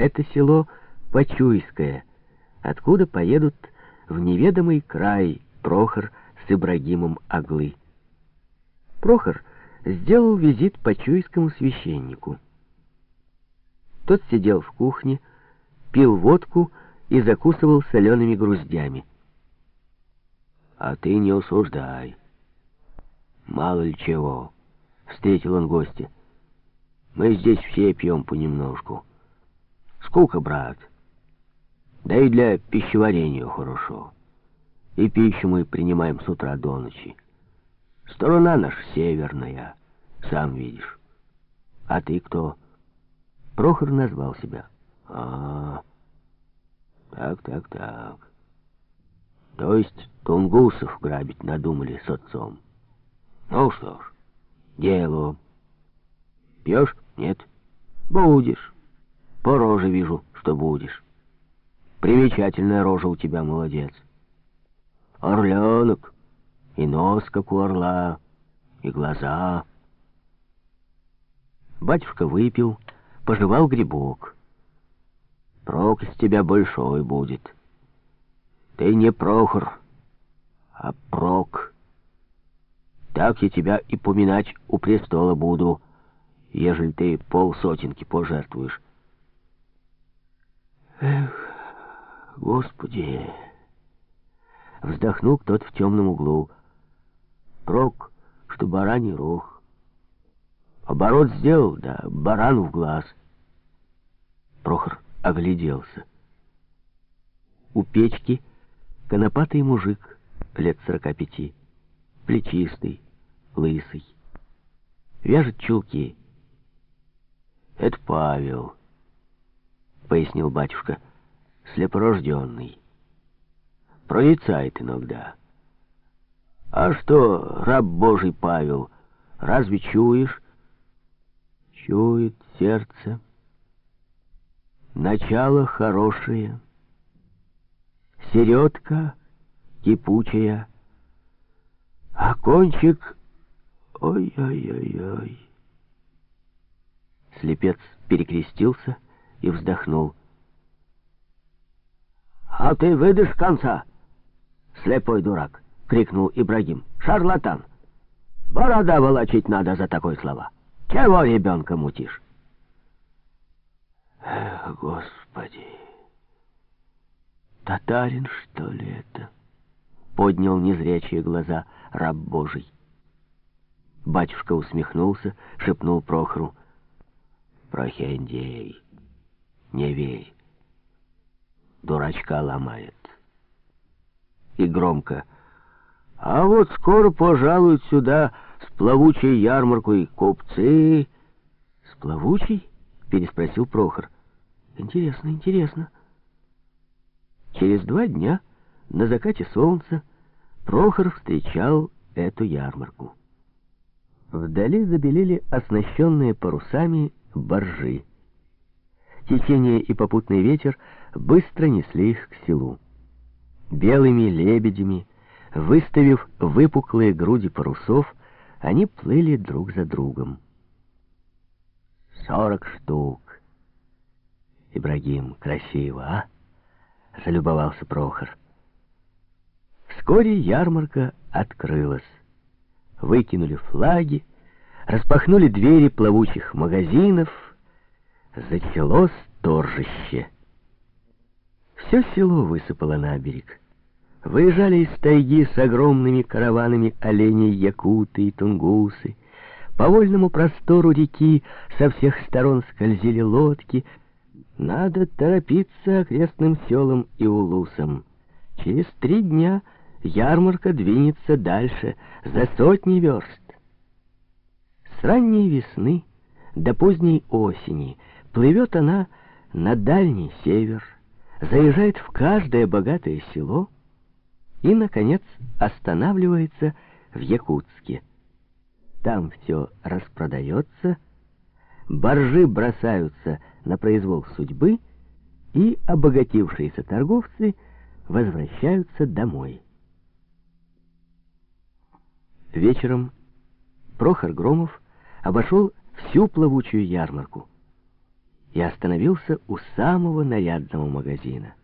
Это село Почуйское, откуда поедут в неведомый край Прохор с Ибрагимом Аглы. Прохор сделал визит Почуйскому священнику. Тот сидел в кухне, пил водку и закусывал солеными груздями. «А ты не осуждай. Мало ли чего», — встретил он гостя. «Мы здесь все пьем понемножку. Скука, брат. Да и для пищеварения хорошо. И пищу мы принимаем с утра до ночи. Сторона наша северная, сам видишь. А ты кто?» Прохор назвал себя. «А, так, так, так. То есть тунгусов грабить надумали с отцом. Ну что ж, дело. Пьешь? Нет? Будешь. По роже вижу, что будешь. Примечательная рожа у тебя, молодец. Орленок, и нос, как у орла, и глаза. Батюшка выпил, пожевал грибок. Прок из тебя большой будет. Ты не Прохор, а Прок. Так я тебя и поминать у престола буду, ежели ты полсотенки пожертвуешь. Эх, Господи! Вздохнул кто-то в темном углу. Прок, что бараний рог. Оборот сделал, да барану в глаз. Прохор огляделся. У печки конопатый мужик лет сорока пяти, плечистый, лысый, вяжет чулки. «Это Павел», — пояснил батюшка, — «слепорожденный. Прорицает иногда. А что, раб Божий Павел, разве чуешь?» «Чует сердце». Начало хорошее, середка кипучая, а кончик... Ой-ой-ой-ой. Слепец перекрестился и вздохнул. «А ты выдашь конца, слепой дурак!» — крикнул Ибрагим. «Шарлатан! Борода волочить надо за такой слова! Чего ребенка мутишь?» Эх, Господи! Татарин, что ли это? Поднял незрячие глаза раб Божий. Батюшка усмехнулся, шепнул Прохору. Прохиндей, не верь. Дурачка ломает. И громко. А вот скоро пожалуют сюда с плавучей ярмаркой купцы. С плавучей? переспросил Прохор. Интересно, интересно. Через два дня, на закате солнца, Прохор встречал эту ярмарку. Вдали забелели оснащенные парусами боржи. Течение и попутный ветер быстро несли их к селу. Белыми лебедями, выставив выпуклые груди парусов, они плыли друг за другом. Сорок штук. Ибрагим, красиво, а? Залюбовался Прохор. Вскоре ярмарка открылась. Выкинули флаги, распахнули двери плавучих магазинов. Зачалось торжище. Все село высыпало на берег. Выезжали из тайги с огромными караванами оленей якуты и тунгусы, по вольному простору реки со всех сторон скользили лодки. Надо торопиться окрестным селам и улусам. Через три дня ярмарка двинется дальше, за сотни верст. С ранней весны до поздней осени плывет она на дальний север, заезжает в каждое богатое село и, наконец, останавливается в Якутске. Там все распродается, боржи бросаются на произвол судьбы, и обогатившиеся торговцы возвращаются домой. Вечером Прохор Громов обошел всю плавучую ярмарку. И остановился у самого нарядного магазина.